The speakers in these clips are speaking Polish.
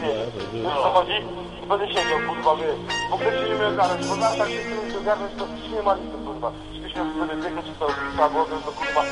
Wiesz co chodzi? Będę siedział, kurwa, wiesz. W ogóle się nie umiem ogarnąć, bo na tak się nie ogarnąć, to nie ma nic, kurwa. Żebyśmy sobie biegać, czy to trzeba było, to kurwa,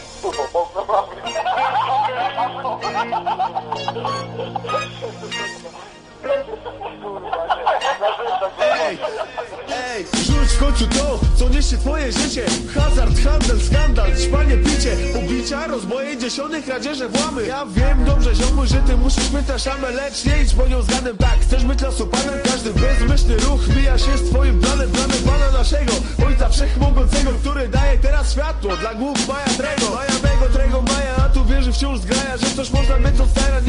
w końcu to, co niesie twoje życie. Hazard, handel, skandal, ćpanie, picie Pobicia, rozboje, dziesiątek, kradzieże, włamy. Ja wiem dobrze, ziomu, że ty musisz mieć tę szamę Lecz nie idź po nią z gadem tak Chcesz być losopanem, każdy bezmyślny ruch Mija się z twoim planem, planem Pana naszego Ojca Wszechmogącego, który daje teraz światło Dla głów Maja Trego, Maja mego, Trego, Maja A tu wierzy wciąż zgraja, że coś można mieć od stara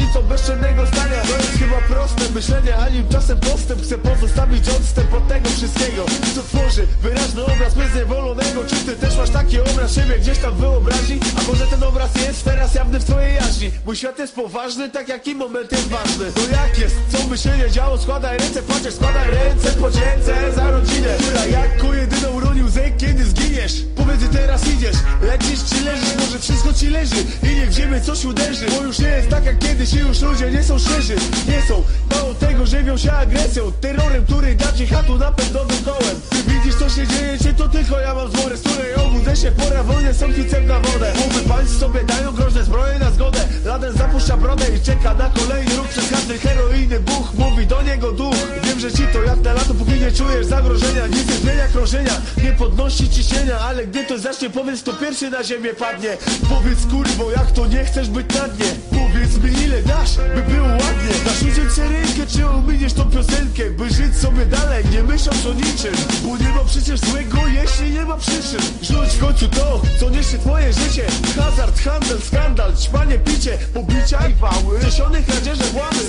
proste myślenie, a nim czasem postęp Chcę pozostawić odstęp od tego wszystkiego Co tworzy wyraźny obraz bezniewolonego Czy ty też masz taki obraz siebie gdzieś tam w wyobraźni? A może ten obraz jest teraz jawny w twojej jaźni? Mój świat jest poważny, tak jak i moment jest ważny No jak jest? Co by się nie działo? Składaj ręce, płaczesz, składaj ręce Podzięcę za rodzinę Która jako jedyną ronił łzę, kiedy zginiesz Powiedz, teraz idziesz Lecisz czy leżysz? Może wszystko ci leży Coś uderzy. Bo już nie jest tak jak kiedyś i już ludzie nie są szczerzy. Nie są, mało tego żywią się agresją Terrorem, który da ci chatu napędowym kołem. Ty widzisz co się dzieje, czy to tylko ja mam zmorę Z której obudzę się pora wojny, są kicem na wodę. Głowy państw sobie dają groźne zbroje na zgodę. Laden zapuszcza brodę i czeka na kolejny ruch Przez każdy heroiny buch, że ci to jak na lato, póki nie czujesz zagrożenia. Nie zmienia krążenia, nie podnosi ciśnienia Ale gdy to zacznie, powiedz to pierwszy na ziemię padnie. Powiedz kurwo, jak to nie chcesz być na dnie. Powiedz mi ile dasz, by było ładnie. Dasz uciąć rękę, czy ominiesz tą piosenkę By żyć sobie dalej, nie myśląc o niczym Bo nie ma przecież złego, jeśli nie ma przyczyn. Rzuć w końcu to, co niesie twoje życie. Hazard, handel, skandal, ćpanie, picie Pobicia i wały, dziesiątek kradzieże, włamy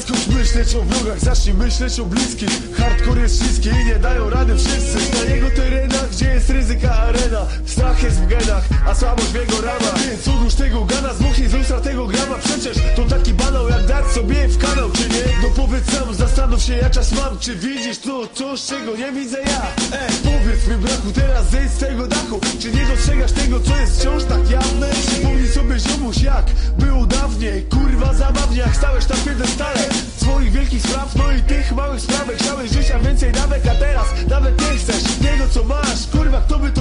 myśleć o wrogach, zacznij myśleć o bliskich Hardcore jest wszystkie i nie dają rady wszyscy. Na jego terenach, gdzie jest ryzyka arena. Strach jest w genach, a słabość w jego ramach. Więc odłóż tego gana, zmuchnij z lustra tego grama. Przecież to taki banał jak dać sobie w kanał, czy nie? No powiedz sam, zastanów się, ja czas mam. Czy widzisz to, coś czego nie widzę ja? Ej, powiedz mi braku, teraz zejdź z tego dachu. Czy nie dostrzegasz tego, co jest wciąż tak jawne? Przypomnij sobie ziomuś jak było dawniej. Kurwa zabawnie, jak stałeś na piedestale Swoich wielkich spraw, no i tych małych sprawek Chciałeś życia więcej dawek, a teraz nawet nie chcesz Tego co masz, kurwa, kto by to!